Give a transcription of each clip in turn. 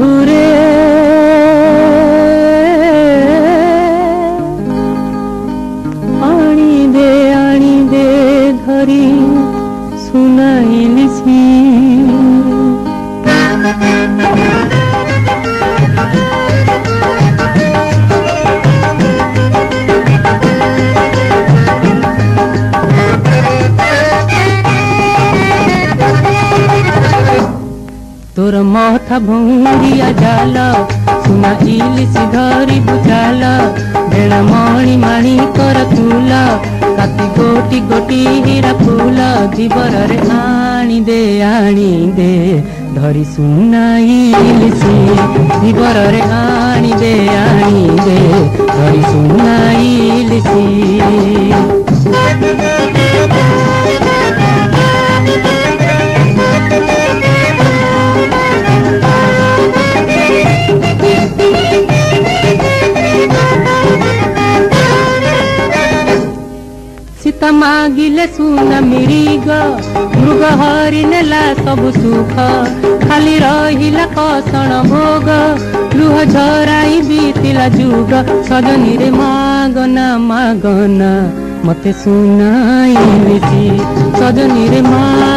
বন্ধুরে আনি দে আনি দে ধরি শুনা ମୋର ମଥା ଭୁଙ୍ଗିଆ ଜାଲ ସୁନା ଇଲିଶ ଘରି ବୁଝାଲ ଭେଣ ମଣି ମାଣି କର ଫୁଲ କାତି ଗୋଟି ଗୋଟି ହୀରା ଫୁଲ ଜୀବନରେ ଆଣିଦେ ଆଣିଦେ ଧରି ସୁନା ଇଲିଶ ଜୀବନରେ ଆଣିଦେ ଆଣିଦେ ଧରି ସୁନା ଇଲିଶ मागिले सुन मिरिग मृग हरि नेला सब सुख खाली रहिला कसण भोग लुह झराई बीतिला जुग सजनी रे मागना, मते सुनाई बीती सजनी रे मा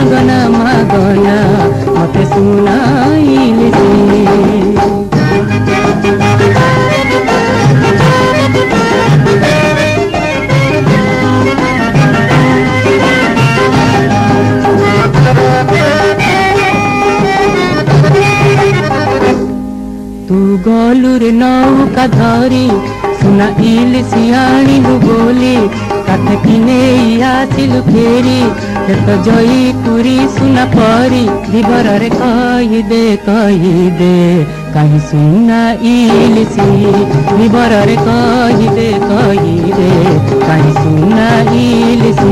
গলুর নৌকা ধরে সোনা ইল সিয়াণিলু বলে কাথে কিনে আসিলু ফেরি এত জয়ী পুরি সোনা পরি বিবরে কই দে কই দে কাহি সোনা ইল সি বিবরে কই দে কই দে কাহি সোনা ইল সি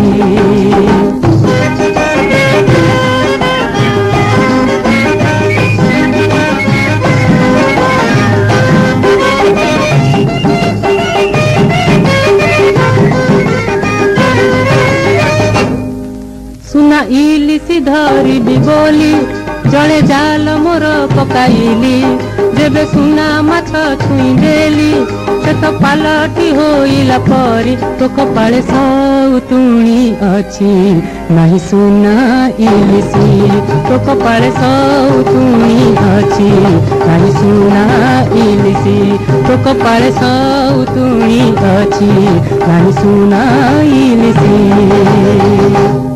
ଇଲିସି ଧରିବି ବୋଲି ଜଣେ ଜାଲ ମୋର ପକାଇଲି ଯେବେ ସୁନା ମାଛ ଛୁଇଁ ଦେଲି ସେ ତ ପାଲଟି ହୋଇଲା ପରି ତୋ କପାଳେ ସଉତୁଣି ଅଛି ନାହିଁ ସୁନା ଇଲିସି ତୋ କପାଳେ ସଉତୁଣି ଅଛି ନାହିଁ ସୁନା ଇଲିସି ତୋ କପାଳେ ସଉତୁଣି ଅଛି ନାହିଁ ସୁନା ଇଲିସି